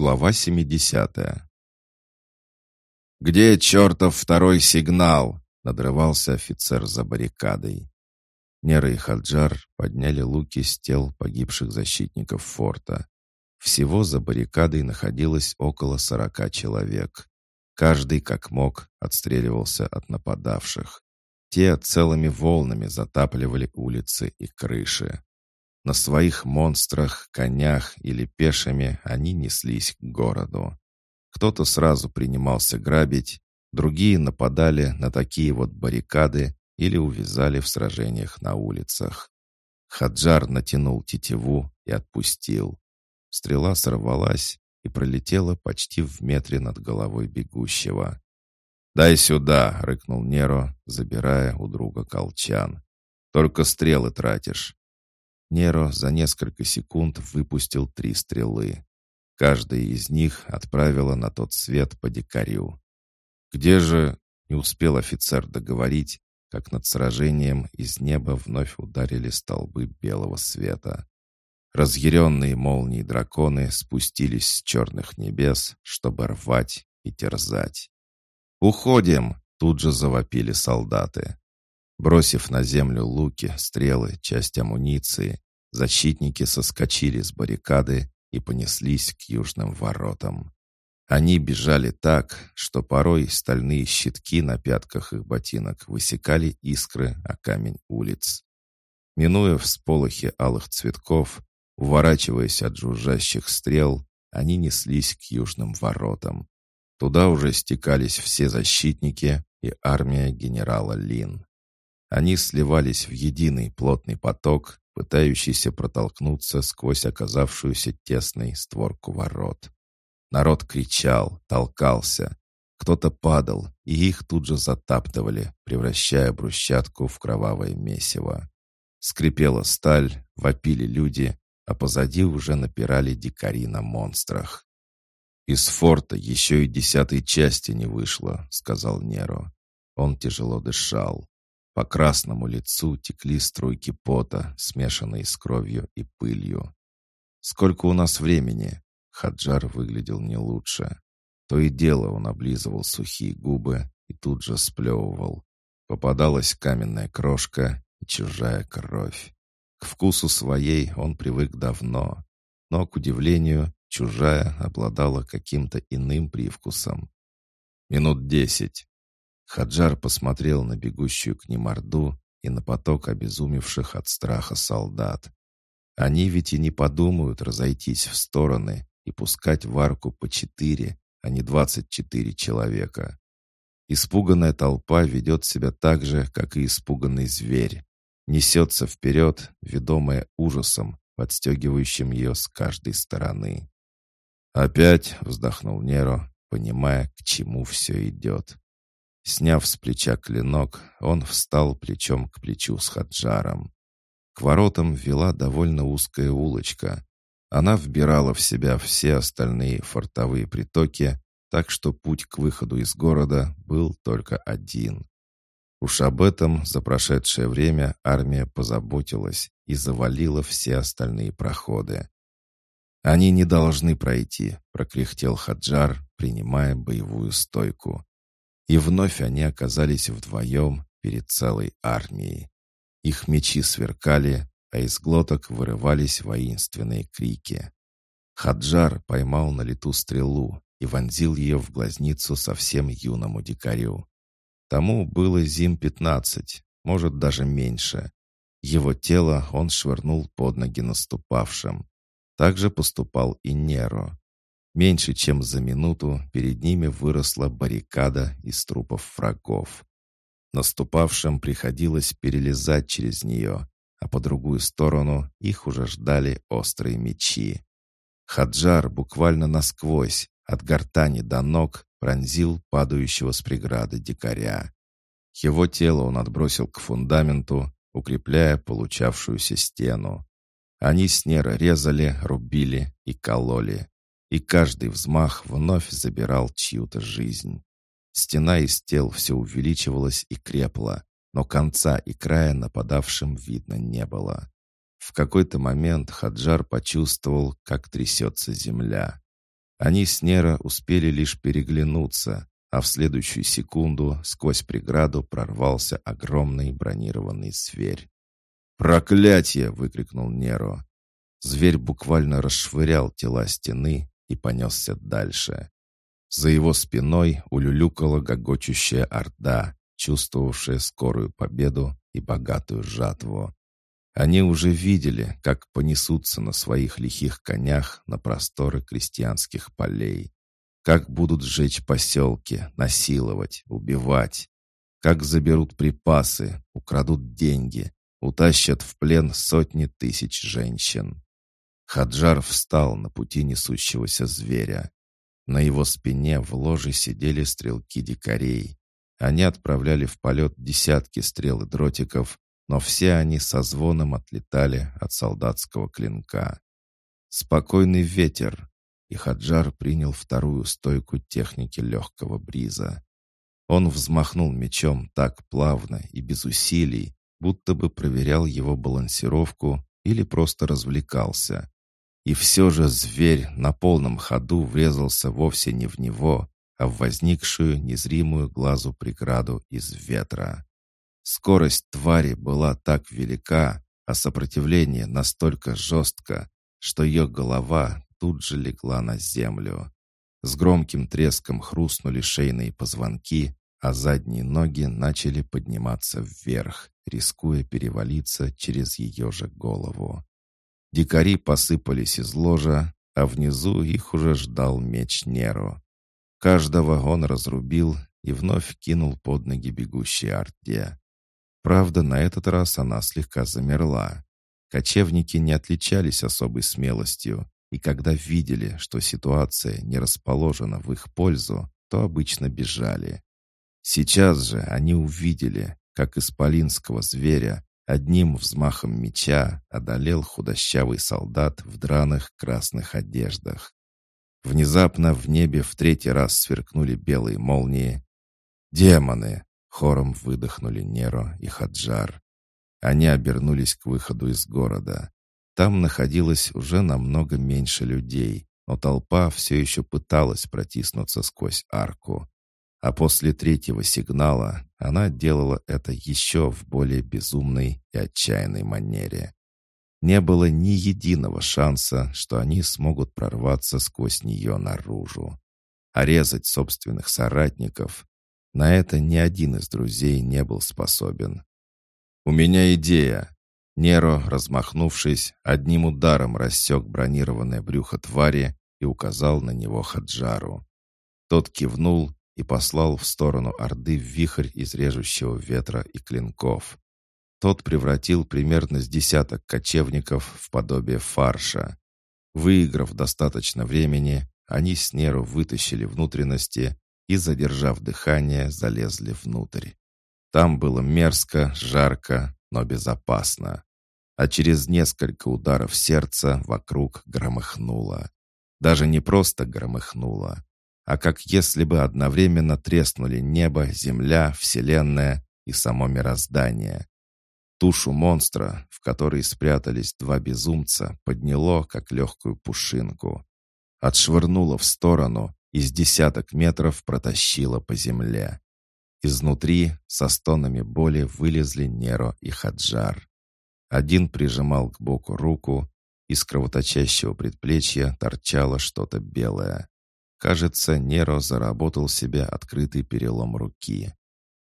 Глава 70 «Где чертов второй сигнал?» — надрывался офицер за баррикадой. Нера и Хаджар подняли луки с тел погибших защитников форта. Всего за баррикадой находилось около сорока человек. Каждый, как мог, отстреливался от нападавших. Те целыми волнами затапливали улицы и крыши. На своих монстрах, конях или пешими они неслись к городу. Кто-то сразу принимался грабить, другие нападали на такие вот баррикады или увязали в сражениях на улицах. Хаджар натянул тетиву и отпустил. Стрела сорвалась и пролетела почти в метре над головой бегущего. «Дай сюда!» — рыкнул Неро, забирая у друга колчан. «Только стрелы тратишь. Неро за несколько секунд выпустил три стрелы. Каждая из них отправила на тот свет по дикарю. «Где же...» — не успел офицер договорить, как над сражением из неба вновь ударили столбы белого света. Разъяренные молнии драконы спустились с черных небес, чтобы рвать и терзать. «Уходим!» — тут же завопили солдаты. Бросив на землю луки, стрелы, часть амуниции, защитники соскочили с баррикады и понеслись к южным воротам. Они бежали так, что порой стальные щитки на пятках их ботинок высекали искры о камень улиц. Минуя всполохи алых цветков, уворачиваясь от жужжащих стрел, они неслись к южным воротам. Туда уже стекались все защитники и армия генерала Лин. Они сливались в единый плотный поток, пытающийся протолкнуться сквозь оказавшуюся тесной створку ворот. Народ кричал, толкался. Кто-то падал, и их тут же затаптывали, превращая брусчатку в кровавое месиво. Скрипела сталь, вопили люди, а позади уже напирали дикари на монстрах. «Из форта еще и десятой части не вышло», — сказал Неро. Он тяжело дышал. По красному лицу текли струйки пота, смешанные с кровью и пылью. «Сколько у нас времени?» Хаджар выглядел не лучше. То и дело он облизывал сухие губы и тут же сплевывал. Попадалась каменная крошка и чужая кровь. К вкусу своей он привык давно, но, к удивлению, чужая обладала каким-то иным привкусом. «Минут десять», Хаджар посмотрел на бегущую к ним орду и на поток обезумевших от страха солдат. Они ведь и не подумают разойтись в стороны и пускать в арку по четыре, а не двадцать четыре человека. Испуганная толпа ведет себя так же, как и испуганный зверь. Несется вперед, ведомая ужасом, подстегивающим ее с каждой стороны. «Опять», — вздохнул Неро, понимая, к чему все идет. Сняв с плеча клинок, он встал плечом к плечу с Хаджаром. К воротам вела довольно узкая улочка. Она вбирала в себя все остальные фортовые притоки, так что путь к выходу из города был только один. Уж об этом за прошедшее время армия позаботилась и завалила все остальные проходы. «Они не должны пройти», — прокряхтел Хаджар, принимая боевую стойку. И вновь они оказались вдвоем перед целой армией. Их мечи сверкали, а из глоток вырывались воинственные крики. Хаджар поймал на лету стрелу и вонзил ее в глазницу совсем юному дикарю. Тому было зим-15, может, даже меньше. Его тело он швырнул под ноги наступавшим. Так же поступал и Неро. Меньше чем за минуту перед ними выросла баррикада из трупов врагов. Наступавшим приходилось перелезать через нее, а по другую сторону их уже ждали острые мечи. Хаджар буквально насквозь, от гортани до ног, пронзил падающего с преграды дикаря. Его тело он отбросил к фундаменту, укрепляя получавшуюся стену. Они с Нера резали, рубили и кололи и каждый взмах вновь забирал чью-то жизнь. Стена из тел все увеличивалась и крепла, но конца и края нападавшим видно не было. В какой-то момент Хаджар почувствовал, как трясется земля. Они с Нера успели лишь переглянуться, а в следующую секунду сквозь преграду прорвался огромный бронированный зверь. «Проклятие!» — выкрикнул Неро. Зверь буквально расшвырял тела стены и понесся дальше. За его спиной улюлюкала гогочущая орда, чувствовавшая скорую победу и богатую жатву. Они уже видели, как понесутся на своих лихих конях на просторы крестьянских полей, как будут сжечь поселки, насиловать, убивать, как заберут припасы, украдут деньги, утащат в плен сотни тысяч женщин. Хаджар встал на пути несущегося зверя. На его спине в ложе сидели стрелки дикарей. Они отправляли в полет десятки стрел и дротиков, но все они со звоном отлетали от солдатского клинка. Спокойный ветер, и Хаджар принял вторую стойку техники легкого бриза. Он взмахнул мечом так плавно и без усилий, будто бы проверял его балансировку или просто развлекался. И все же зверь на полном ходу врезался вовсе не в него, а в возникшую незримую глазу преграду из ветра. Скорость твари была так велика, а сопротивление настолько жестко, что ее голова тут же легла на землю. С громким треском хрустнули шейные позвонки, а задние ноги начали подниматься вверх, рискуя перевалиться через ее же голову. Дикари посыпались из ложа, а внизу их уже ждал меч Неру. Каждого он разрубил и вновь кинул под ноги бегущей арте. Правда, на этот раз она слегка замерла. Кочевники не отличались особой смелостью, и когда видели, что ситуация не расположена в их пользу, то обычно бежали. Сейчас же они увидели, как исполинского зверя одним взмахом меча одолел худощавый солдат в драных красных одеждах. Внезапно в небе в третий раз сверкнули белые молнии. «Демоны!» — хором выдохнули Неро и Хаджар. Они обернулись к выходу из города. Там находилось уже намного меньше людей, но толпа все еще пыталась протиснуться сквозь арку. А после третьего сигнала она делала это еще в более безумной и отчаянной манере. Не было ни единого шанса, что они смогут прорваться сквозь нее наружу. А резать собственных соратников — на это ни один из друзей не был способен. «У меня идея!» Неро, размахнувшись, одним ударом рассек бронированное брюхо твари и указал на него Хаджару. Тот кивнул и послал в сторону Орды вихрь из режущего ветра и клинков. Тот превратил примерно с десяток кочевников в подобие фарша. Выиграв достаточно времени, они с Неру вытащили внутренности и, задержав дыхание, залезли внутрь. Там было мерзко, жарко, но безопасно. А через несколько ударов сердца вокруг громыхнуло. Даже не просто громыхнуло, а как если бы одновременно треснули небо, земля, вселенная и само мироздание. Тушу монстра, в которой спрятались два безумца, подняло, как легкую пушинку. Отшвырнуло в сторону и с десяток метров протащило по земле. Изнутри со стонами боли вылезли Неро и Хаджар. Один прижимал к боку руку, из кровоточащего предплечья торчало что-то белое. Кажется, Неро заработал себе открытый перелом руки.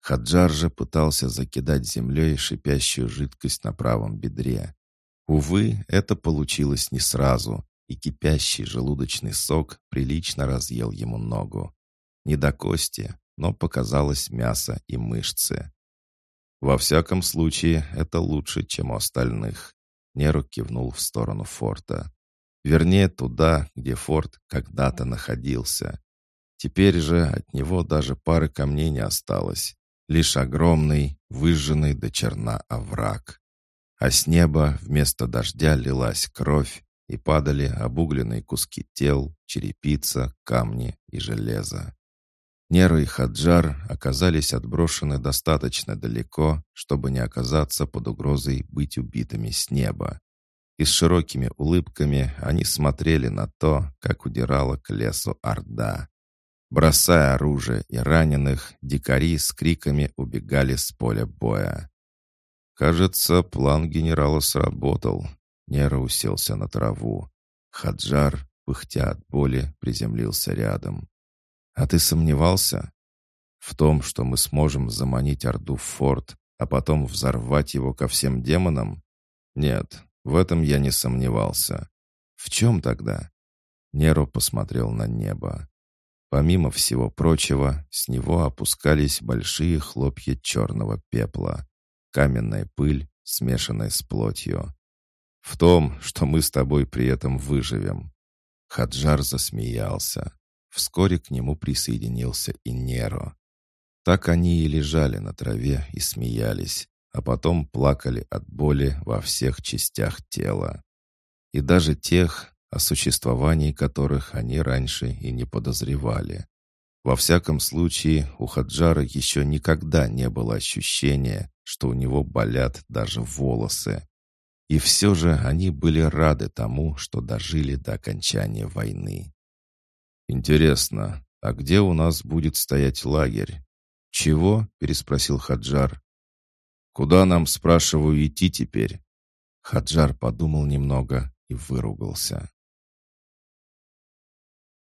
Хаджар же пытался закидать землей шипящую жидкость на правом бедре. Увы, это получилось не сразу, и кипящий желудочный сок прилично разъел ему ногу. Не до кости, но показалось мясо и мышцы. Во всяком случае, это лучше, чем у остальных. Неру кивнул в сторону форта. Вернее, туда, где форт когда-то находился. Теперь же от него даже пары камней не осталось. Лишь огромный, выжженный до черна овраг. А с неба вместо дождя лилась кровь, и падали обугленные куски тел, черепица, камни и железо. Нера и Хаджар оказались отброшены достаточно далеко, чтобы не оказаться под угрозой быть убитыми с неба. И с широкими улыбками они смотрели на то, как удирала к лесу Орда. Бросая оружие и раненых, дикари с криками убегали с поля боя. Кажется, план генерала сработал. Нера уселся на траву. Хаджар, пыхтя от боли, приземлился рядом. «А ты сомневался?» «В том, что мы сможем заманить Орду в форт, а потом взорвать его ко всем демонам?» «Нет, в этом я не сомневался». «В чем тогда?» Неро посмотрел на небо. Помимо всего прочего, с него опускались большие хлопья черного пепла. Каменная пыль, смешанная с плотью. В том, что мы с тобой при этом выживем. Хаджар засмеялся. Вскоре к нему присоединился и Неро. Так они и лежали на траве и смеялись, а потом плакали от боли во всех частях тела. И даже тех, о существовании которых они раньше и не подозревали. Во всяком случае, у Хаджара еще никогда не было ощущения, что у него болят даже волосы. И все же они были рады тому, что дожили до окончания войны. «Интересно, а где у нас будет стоять лагерь?» «Чего?» — переспросил Хаджар. «Куда нам, спрашиваю, идти теперь?» Хаджар подумал немного и выругался.